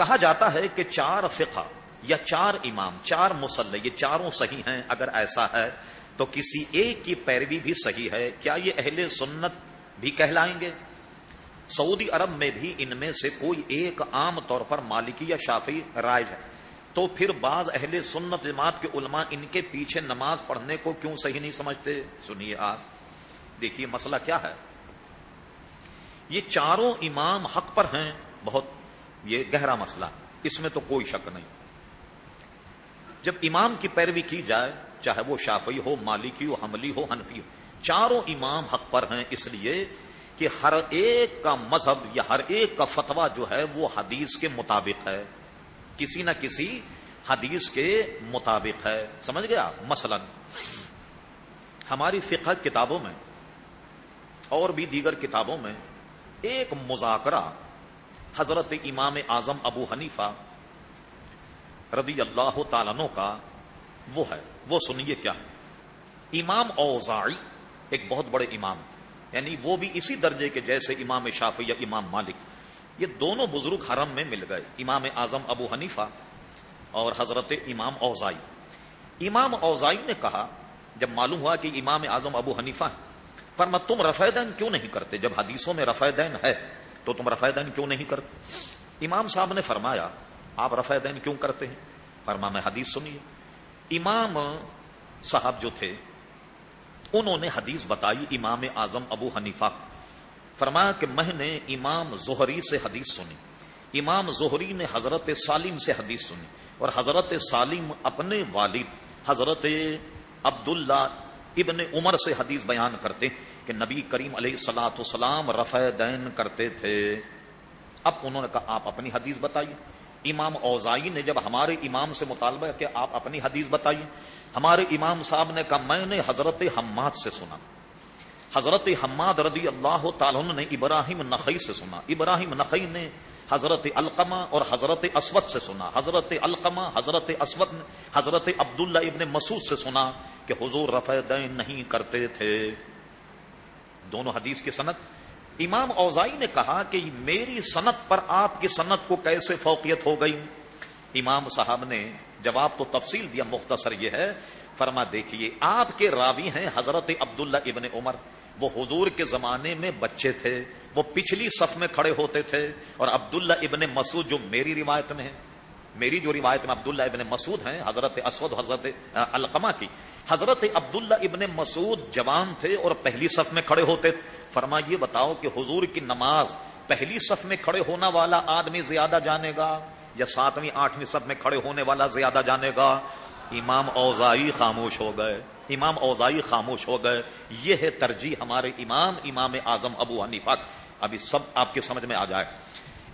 کہا جاتا ہے کہ چار فقہ یا چار امام، چار مسلح یہ چاروں صحیح ہیں، اگر ایسا ہے تو کسی ایک کی پیروی بھی صحیح ہے، کیا یہ اہل سنت بھی کہلائیں گے؟ سعودی عرب میں بھی ان میں سے کوئی ایک عام طور پر مالکی یا شافی رائج ہے۔ تو پھر بعض اہل سنت جماعت کے علماء ان کے پیچھے نماز پڑھنے کو کیوں صحیح نہیں سمجھتے؟ سنیے آپ، دیکھیے مسئلہ کیا ہے۔ یہ چاروں امام حق پر ہیں، بہت یہ گہرا مسئلہ، اس میں تو کوئی شک نہیں۔ جب امام کی پیروی کی جائے، چاہے وہ شافی ہو، مالکی ہو، حملی ہو، حنفی ہو، چاروں امام حق پر ہیں، اس لیے کہ ہر ایک کا مذہب یا ہر ایک کا فتوا جو ہے، وہ حدیث کے مطابق ہے۔ کسی نہ کسی حدیث کے مطابق ہے۔ سمجھ گیا؟ مثلا، ہماری فقہ کتابوں میں اور بھی دیگر کتابوں میں ایک مذاکرہ حضرت امام اعظم ابو حنیفہ رضی اللہ تعالیٰ کا وہ ہے۔ وہ سنیے کیا ہے۔ امام اوزاعی ایک بہت بڑے امام یعنی وہ بھی اسی درجے کے جیسے امام شافی یا امام مالک۔ یہ دونوں بزرگ حرم میں مل گئے۔ امام اعظم ابو حنیفہ اور حضرت امام اوزائی امام اوزائی نے کہا، جب معلوم ہوا کہ امام اعظم ابو حنیفہ ہے فرما تم رفع دین کیوں نہیں کرتے؟ جب حدیثوں میں رفع دین ہے۔ تو تم رفع دین کیوں نہیں کرتے؟ امام صاحب نے فرمایا، آپ رفع دین کیوں کرتے ہیں؟ فرما، میں حدیث سنیے امام صاحب جو تھے، انہوں نے حدیث بتائی امام اعظم ابو حنیفہ۔ فرمایا کہ میں نے امام زہری سے حدیث سنی۔ امام زہری نے حضرت سالم سے حدیث سنی۔ اور حضرت سالم اپنے والد، حضرت عبداللہ ابن عمر سے حدیث بیان کرتے کہ نبی کریم علیہ سلاۃ السلام رفع دین کرتے تھے۔ اب انہوں نے کہا، آپ اپنی حدیث بتائیے۔ امام اوزائی نے جب ہمارے امام سے مطالبہ کہ آپ اپنی حدیث بتائیے۔ ہمارے امام صاحب نے کہا، میں نے حضرت حماد سے سنا۔ حضرت حماد رضی اللہ تعالیٰ نے ابراہیم نقی سے سنا۔ ابراہیم نقی نے حضرت القمہ اور حضرت اسود سے سنا۔ حضرت القمہ حضرت اسود نے حضرت عبداللہ ابن مسعود سے سنا۔ کہ حضور رفع دین نہیں کرتے تھے۔ دونوں حدیث کی صنعت امام اوزائی نے کہا کہ میری صنعت پر آپ کی صنعت کو کیسے فوقیت ہو گئی؟ امام صاحب نے جواب تو تفصیل دیا، مختصر یہ ہے۔ فرما، دیکھیے، آپ کے راوی ہیں حضرت عبداللہ ابن عمر۔ وہ حضور کے زمانے میں بچے تھے۔ وہ پچھلی صف میں کھڑے ہوتے تھے۔ اور عبداللہ ابن مسعود جو میری روایت میں ہے، میری جو روایت میں عبداللہ ابن مسعود ہیں، حضرت اسود، حضرت القما کی حضرت عبداللہ ابن مسعود جوان تھے اور پہلی صف میں کھڑے ہوتے۔ تھے فرما یہ بتاؤ کہ حضور کی نماز پہلی صف میں کھڑے ہونا والا آدمی زیادہ جانے گا یا ساتویں، آٹھویں صف میں کھڑے ہونے والا زیادہ جانے گا؟ امام اوزائی خاموش ہو گئے۔ امام اوزائی خاموش ہو گئے۔ یہ ہے ترجیح ہمارے امام امام اعظم ابو حنیفہ۔ ابھی سب آپ کے سمجھ میں آ جائے۔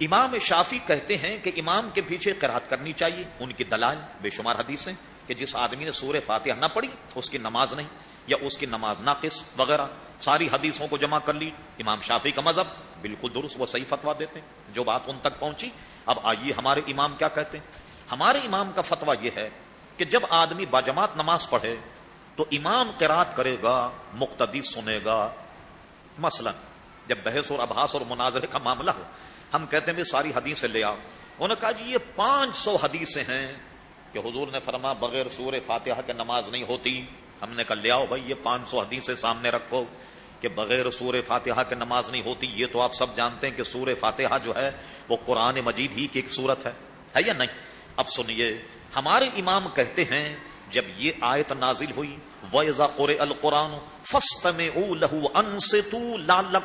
امام شافی کہتے ہیں کہ امام کے پیچھے قرات کرنی چاہیے، ان کی دلال بے شمار حدیث ہیں کہ جس آدمی نے سورہ فاتحہ نہ پڑھی، اس کی نماز نہیں، یا اس کی نماز ناقص وغیرہ، ساری حدیثوں کو جمع کر لی۔ امام شافی کا مذہب بالکل درست، وہ صحیح فتوا دیتے ہیں۔ جو بات ان تک پہنچی، اب آئیے ہمارے امام کیا کہتے ہیں؟ ہمارے امام کا فتوا یہ ہے کہ جب آدمی باجماعت نماز پڑھے، تو امام قرات کرے گا، مقتدی سنے گا۔ مثلا، جب بحث اور ابحاس اور مناظرے کا معاملہ ہو، ہم کہتے ہیں ساری حدیثیں لے آؤ۔ انہوں نے کہا جی یہ پانچ سو حدیثیں ہیں کہ حضور نے فرما، بغیر سور فاتحہ کے نماز نہیں ہوتی۔ ہم نے کہا، لے آؤ بھائی، یہ پانچ سو حدیثیں سامنے رکھو کہ بغیر سور فاتحہ کے نماز نہیں ہوتی۔ یہ تو آپ سب جانتے ہیں کہ سور فاتحہ جو ہے، وہ قرآن مجید ہی کی ایک صورت ہے۔ ہے یا نہیں؟ اب سنیے، ہمارے امام کہتے ہیں، جب یہ آیت نازل ہوئی ویزا قر القرآن فسٹ میں او لہو ان سے تو لال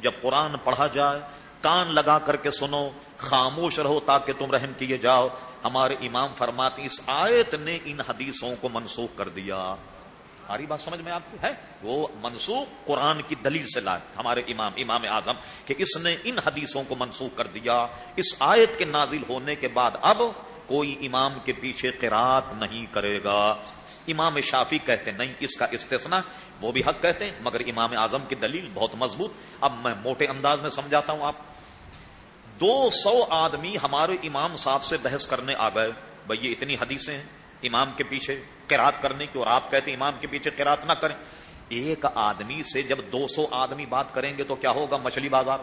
جب قرآن پڑھا جائے، کان لگا کر کے سنو، خاموش رہو تاکہ تم رحم کیے جاؤ۔ ہمارے امام فرماتی اس آیت نے ان حدیثوں کو منسوخ کر دیا۔ ہماری بات سمجھ میں آپ کو ہے؟ وہ منسوخ قرآن کی دلیل سے لائے ہمارے امام امام اعظم کہ اس نے ان حدیثوں کو منسوخ کر دیا۔ اس آیت کے نازل ہونے کے بعد اب کوئی امام کے پیچھے قرات نہیں کرے گا۔ امام شافی کہتے نہیں، اس کا استثنا وہ بھی حق کہتے ہیں، مگر امام اعظم کی دلیل بہت مضبوط۔ اب میں موٹے انداز میں سمجھاتا ہوں آپ دو سو آدمی ہمارے امام صاحب سے بحث کرنے آ گئے۔ بھائی، یہ اتنی حدیثیں ہیں۔ امام کے پیچھے قرات کرنے کی، اور آپ کہتے ہیں امام کے پیچھے قرات نہ کریں۔ ایک آدمی سے جب دو سو آدمی بات کریں گے تو کیا ہوگا مچھلی بازار؟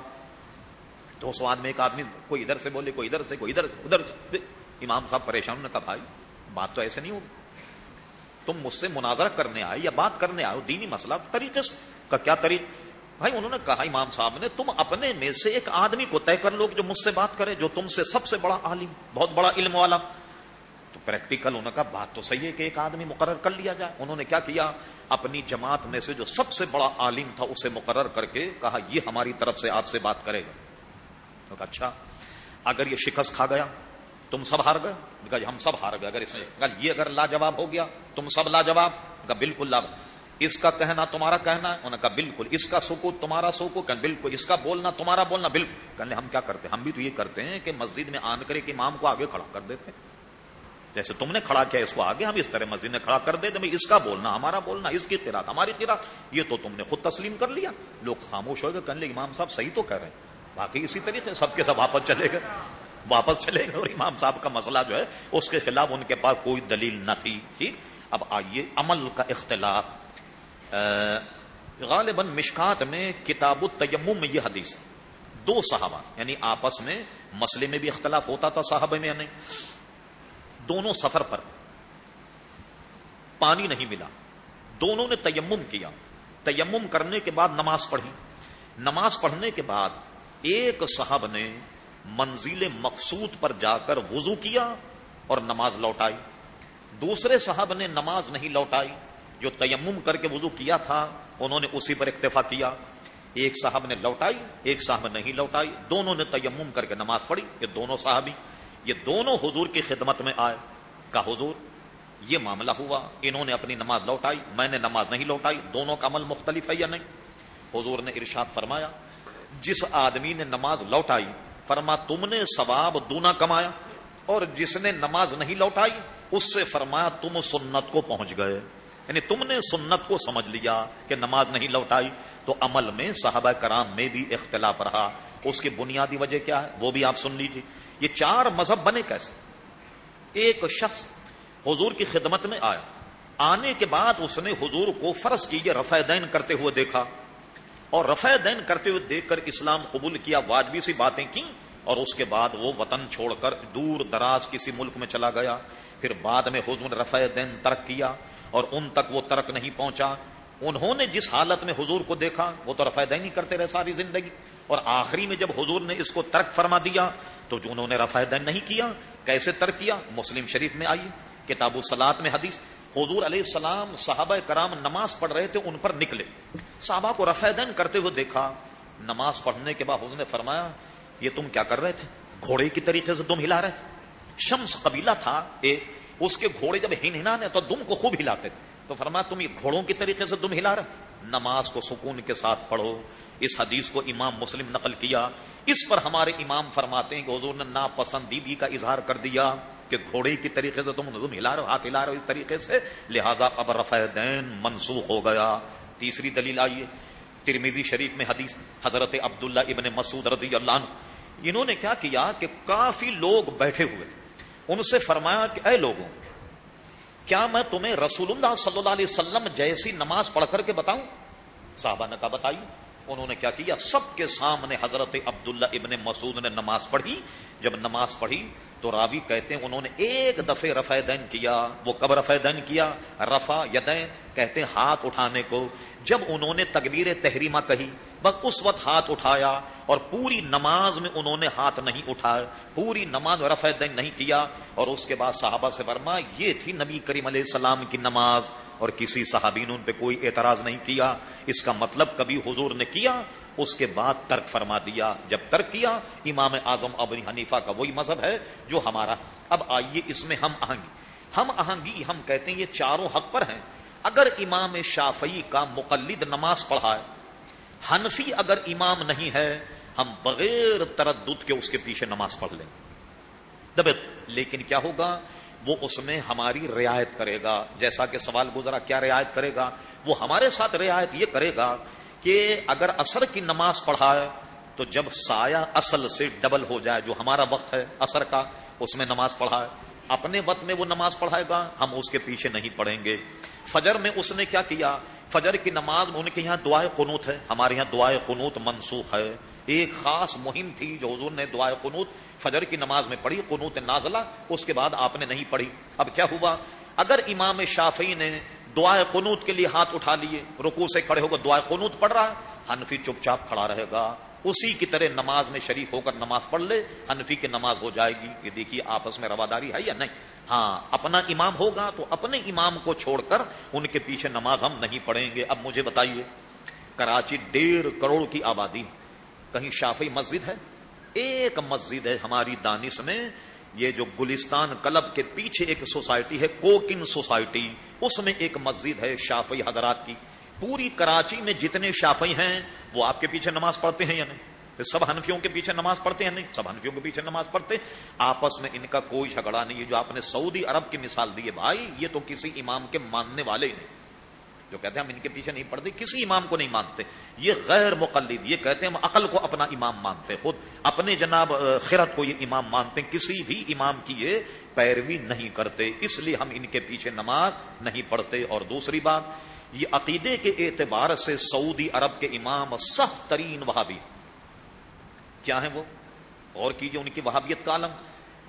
تو اس بعد میں ایک آدمی کوئی ادھر سے بولے، کوئی ادھر سے، کوئی ادھر سے ادھر سے۔ امام صاحب پریشان نے کہا بھائی بات تو ایسے نہیں ہوگی۔ تم مجھ سے مناظرہ کرنے آئے یا بات کرنے آئے دینی مسئلہ، طریقے سے۔ کا کیا طریق بھائی انہوں نے کہا امام صاحب نے، تم اپنے میں سے ایک آدمی کو طے کر لو جو مجھ سے بات کرے، جو تم سے سب سے بڑا عالم، بہت بڑا علم والا۔ تو پریکٹیکل انہوں نے کہا، بات تو صحیح ہے کہ ایک آدمی مقرر کر لیا جائے۔ انہوں نے کیا کیا؟ اپنی جماعت میں سے جو سب سے بڑا عالم تھا، اسے مقرر کر کے کہا، یہ ہماری طرف سے آپ سے بات کرے گا۔ کہا اچھا اگر یہ شکست کھا گیا، تم سب ہار گئے؟ کہا، ہم سب ہار گئے۔ اگر اس میں یہ اگر لاجواب ہو گیا، تم سب لاجواب؟ کہا، بالکل لا اس کا کہنا تمہارا کہنا ہے؟ انہوں نے کہا، بالکل. اس کا سکوت تمہارا سکوت. بالکل. اس کا بولنا تمہارا بولنا، بالکل. کہنے ہم کیا کرتے ہیں؟ ہم بھی تو یہ کرتے ہیں کہ مسجد میں آن کر ایک امام کو آگے کھڑا کر دیتے ہیں. جیسے تم نے کھڑا کیا اس کو آگے، ہم اس طرح مسجد میں کھڑا کر دیتے اس کا بولنا، ہمارا بولنا، اس کی قرآن، ہماری قرآن. یہ تو تم نے خود تسلیم کر لیا. لوگ خاموش ہو گئے، کہنے لے امام صاحب صحیح تو کہہ رہے ہیں. باقی اسی طریقے سب کے سب واپس چلے گئے. واپس چلے گئے اور امام صاحب کا مسئلہ جو ہے، اس کے خلاف ان کے پاس کوئی دلیل نہ تھی. ٹھیک؟ اب آئیے عمل کا اختلاف. غالباً مشکات میں کتاب التیمم میں یہ حدیث دو صحابہ یعنی آپس میں مسئلے میں بھی اختلاف ہوتا تھا صحابہ میں نہیں۔ دونوں سفر پر پانی نہیں ملا۔ دونوں نے تیمم کیا۔ تیمم کرنے کے بعد نماز پڑھی۔ نماز پڑھنے کے بعد ایک صاحب نے منزل مقصود پر جا کر وضو کیا اور نماز لوٹائی۔ دوسرے صاحب نے نماز نہیں لوٹائی۔ جو تیمم کر کے وضو کیا تھا، انہوں نے اسی پر اکتفا کیا۔ ایک صاحب نے لوٹائی، ایک صاحب نہیں لوٹائی۔ دونوں نے تیمم کر کے نماز پڑھی۔ یہ دونوں صاحبی یہ دونوں حضور کی خدمت میں آئے۔ کا حضور، یہ معاملہ ہوا۔ انہوں نے اپنی نماز لوٹائی۔ میں نے نماز نہیں لوٹائی۔ دونوں کا عمل مختلف ہے یا نہیں؟ حضور نے ارشاد فرمایا، جس آدمی نے نماز لوٹائی، فرما، تم نے ثواب دونا کمایا۔ اور جس نے نماز نہیں لوٹائی، اس سے فرمایا تم سنت کو پہنچ گئے۔ یعنی تم نے سنت کو سمجھ لیا کہ نماز نہیں لوٹائی، تو عمل میں صحابہ کرام میں بھی اختلاف رہا۔ اس کی بنیادی وجہ کیا ہے؟ وہ بھی آپ سن لیجیے یہ چار مذہب بنے کیسے؟ ایک شخص حضور کی خدمت میں آیا۔ آنے کے بعد اس نے حضور کو فرض کیجیے رفع دین کرتے ہوئے دیکھا۔ اور رفع دین کرتے ہوئے دیکھ کر اسلام قبول کیا، واجبی سی باتیں کی اور اس کے بعد وہ وطن چھوڑ کر دور دراز کسی ملک میں چلا گیا۔ پھر بعد میں حضور نے رفع دین ترک کیا۔ اور ان تک وہ ترک نہیں پہنچا۔ انہوں نے جس حالت میں حضور کو دیکھا، وہ تو رفع دین ہی کرتے رہے ساری زندگی۔ اور آخری میں جب حضور نے اس کو ترک فرما دیا، تو جو انہوں نے رفع دین نہیں کیا، کیسے ترک کیا؟ مسلم شریف میں آئی کتاب السلاد میں حدیث۔ حضور علیہ السلام صحابہ کرام نماز پڑھ رہے تھے، ان پر نکلے۔ صحابہ کو رفع دین کرتے ہوئے دیکھا۔ نماز پڑھنے کے بعد حضور نے فرمایا، یہ تم کیا کر رہے تھے؟ گھوڑے کی طریقے سے تم ہلا رہے تھے۔ شمس قبیلہ تھا اے اس کے گھوڑے جب ہن ہنانے تو دم کو خوب ہلاتے تھے۔ تو فرمایا، تم یہ گھوڑوں کی طریقے سے تم ہلا رہے نماز کو سکون کے ساتھ پڑھو۔ اس حدیث کو امام مسلم نقل کیا۔ اس پر ہمارے امام فرماتے ہیں کہ حضور نے ناپسندیدگی کا اظہار کر دیا کہ گھوڑے کی طریقے سے تم تم ہلا رہے ہاتھ ہلا رہے اس طریقے سے۔ لہذا اب رفع دین منسوخ ہو گیا۔ تیسری دلیل آئیے ترمیزی شریف میں حدیث حضرت عبداللہ ابن مسعود رضی اللہ عنہ، انہوں نے کیا کیا کہ کافی لوگ بیٹھے ہوئے تھے۔ ان سے فرمایا کہ اے لوگوں، کیا میں تمہیں رسول اللہ صلی اللہ علیہ وسلم جیسی نماز پڑھ کر کے بتاؤں؟ صحابہ نے کہا بتائی انہوں نے کیا کیا؟ سب کے سامنے حضرت عبداللہ ابن مسعود نے نماز پڑھی۔ جب نماز پڑھی تو راوی کہتے ہیں، انہوں نے ایک دفعہ رفع دین کیا، وہ کب رفع دین کیا؟ رفع یدین، کہتے ہیں ہاتھ اٹھانے کو۔ جب انہوں نے تکبیر تحریمہ کہی بس اس وقت ہاتھ اٹھایا اور پوری نماز میں انہوں نے ہاتھ نہیں اٹھایا پوری نماز رفع دین نہیں کیا۔ اور اس کے بعد صحابہ سے فرما، یہ تھی نبی کریم علیہ السلام کی نماز۔ اور کسی صحابی نے ان پہ کوئی اعتراض نہیں کیا۔ اس کا مطلب کبھی حضور نے کیا، اس کے بعد ترک فرما دیا۔ جب ترک کیا، امام اعظم ابنی حنیفہ کا وہی مذہب ہے جو ہمارا۔ اب آئیے اس میں ہم آہنگی۔ ہم آہنگی، ہم کہتے ہیں یہ چاروں حق پر ہیں۔ اگر امام شافعی کا مقلد نماز پڑھائے حنفی اگر امام نہیں ہے، ہم بغیر تردد کے اس کے پیچھے نماز پڑھ لیں۔ دبت لیکن کیا ہوگا؟ وہ اس میں ہماری رعایت کرے گا۔ جیسا کہ سوال گزرا، کیا رعایت کرے گا؟ وہ ہمارے ساتھ رعایت یہ کرے گا کہ اگر اثر کی نماز پڑھائے تو جب سایہ اصل سے ڈبل ہو جائے، جو ہمارا وقت ہے اثر کا، اس میں نماز پڑھائے اپنے وقت میں وہ نماز پڑھائے گا، ہم اس کے پیچھے نہیں پڑھیں گے۔ فجر میں اس نے کیا کیا؟ فجر کی نماز ان کے یہاں دعائیں قنوت ہے۔ ہمارے یہاں دعائیں قنوت منسوخ ہے۔ ایک خاص مہم تھی جو حضور نے دعائے قنوت فجر کی نماز میں پڑھی، قنوت نازلہ، اس کے بعد آپ نے نہیں پڑھی۔ اب کیا ہوا؟ اگر امام شافی نے دعائے قنوت کے لیے ہاتھ اٹھا لیے رکو سے کھڑے ہو کر دعائے قنوت پڑھ رہا، حنفی چپ چاپ کھڑا رہے گا۔ اسی کی طرح نماز میں شریک ہو کر نماز پڑھ لے، حنفی کی نماز ہو جائے گی۔ کہ دیکھیے آپس میں رواداری ہے یا نہیں؟ ہاں اپنا امام ہوگا تو اپنے امام کو چھوڑ کر ان کے پیچھے نماز ہم نہیں پڑھیں گے۔ اب مجھے بتائیے، کراچی ڈیڑھ کروڑ کی آبادی کہیں شافی مسجد ہے؟ ایک مسجد ہے ہماری دانش میں۔ یہ جو گلستان کلب کے پیچھے ایک سوسائٹی ہے، کوکن سوسائٹی۔ اس میں ایک مسجد ہے شافی حضرات کی۔ پوری کراچی میں جتنے شافی ہیں، وہ آپ کے پیچھے نماز پڑھتے ہیں یا نہیں؟ سب ہنفیوں کے پیچھے نماز پڑھتے ہیں؟ نہیں، سب ہنفیوں کے پیچھے نماز پڑھتے آپس میں ان کا کوئی جھگڑا نہیں ہے۔ جو آپ نے سعودی عرب کی مثال دی ہے، بھائی، یہ تو کسی امام کے ماننے والے ہی نہیں جو کہتے ہیں ہم ان کے پیچھے نہیں پڑھتے، کسی امام کو نہیں مانتے۔ یہ غیر مقلد، یہ کہتے ہیں ہم عقل کو اپنا امام مانتے خود اپنے جناب خیرت کو یہ امام مانتے ہیں۔ کسی بھی امام کی یہ پیروی نہیں کرتے، اس لیے ہم ان کے پیچھے نماز نہیں پڑھتے۔ اور دوسری بات، یہ عقیدے کے اعتبار سے سعودی عرب کے امام سخت ترین وہابی کیا ہیں وہ؟ اور کیجیے ان کی وہابیت کا عالم۔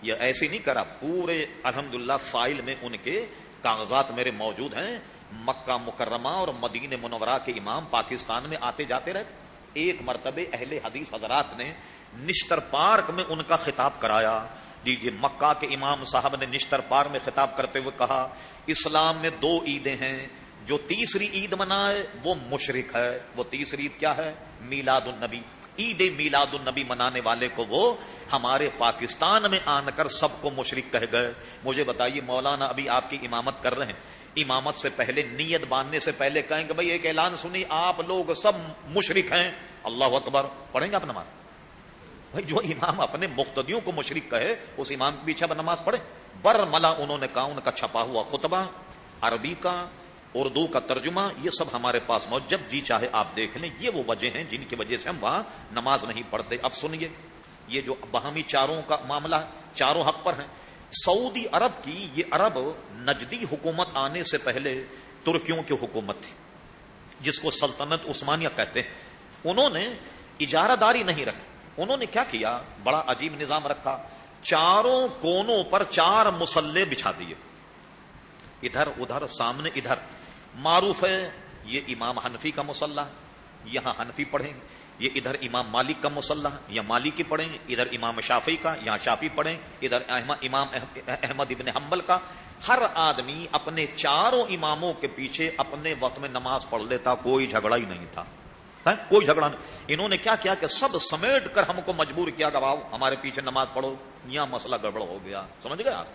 یہ ایسے نہیں کرا، پورے الحمد فائل میں ان کے کاغذات میرے موجود ہیں۔ مکہ مکرمہ اور مدین منورہ کے امام پاکستان میں آتے جاتے رہتے۔ ایک مرتبہ اہل حدیث حضرات نے نشتر پارک میں ان کا خطاب کرایا۔ جی جی مکہ کے امام صاحب نے نشتر پارک میں خطاب کرتے ہوئے کہا، اسلام میں دو عیدیں ہیں۔ جو تیسری عید منائے، وہ مشرق ہے۔ وہ تیسری عید کیا ہے؟ میلاد النبی۔ عید میلاد النبی منانے والے کو وہ ہمارے پاکستان میں آن کر سب کو مشرق کہہ گئے۔ مجھے بتائیے مولانا ابھی آپ کی امامت کر رہے ہیں۔ امامت سے پہلے نیت باندھنے سے پہلے کہیں گے بھائی ایک اعلان سنی، آپ لوگ سب مشرق ہیں۔ اللہ اکبر۔ پڑھیں گے آپ نماز؟ بھائی جو امام اپنے مختدیوں کو مشرق کہے، اس امام کے پیچھے نماز پڑھے بر ملا انہوں نے کہا ان کا چھپا ہوا خطبہ، عربی کا اردو کا ترجمہ، یہ سب ہمارے پاس موجود جب جی چاہے آپ دیکھ لیں، یہ وہ وجہ ہیں جن کی وجہ سے ہم وہاں نماز نہیں پڑھتے۔ اب سنیے، یہ جو باہمی چاروں کا معاملہ چاروں حق پر ہیں۔ سعودی عرب کی یہ عرب نجدی حکومت آنے سے پہلے ترکیوں کی حکومت تھی، جس کو سلطنت عثمانیہ کہتے ہیں۔ انہوں نے اجارہ داری نہیں رکھی۔ انہوں نے کیا کیا؟ بڑا عجیب نظام رکھا۔ چاروں کونوں پر چار مسلح بچھا دیے۔ ادھر ادھر، سامنے، ادھر۔ معروف ہے، یہ امام حنفی کا مسلح یہاں حنفی پڑھیں گے یہ ادھر امام مالک کا مسلح یا مالک کی پڑھیں گے ادھر امام شافی کا یہاں شافی پڑھیں، ادھر امام احمد ابن حنبل کا۔ ہر آدمی اپنے چاروں اماموں کے پیچھے اپنے وقت میں نماز پڑھ لیتا، کوئی جھگڑا ہی نہیں تھا۔ ہاں، کوئی جھگڑا نہیں۔ انہوں نے کیا کیا کہ سب سمیٹ کر ہم کو مجبور کیا کہ باؤ ہمارے پیچھے نماز پڑھو، یہاں مسئلہ گڑبڑ ہو گیا۔ سمجھ گئے آپ؟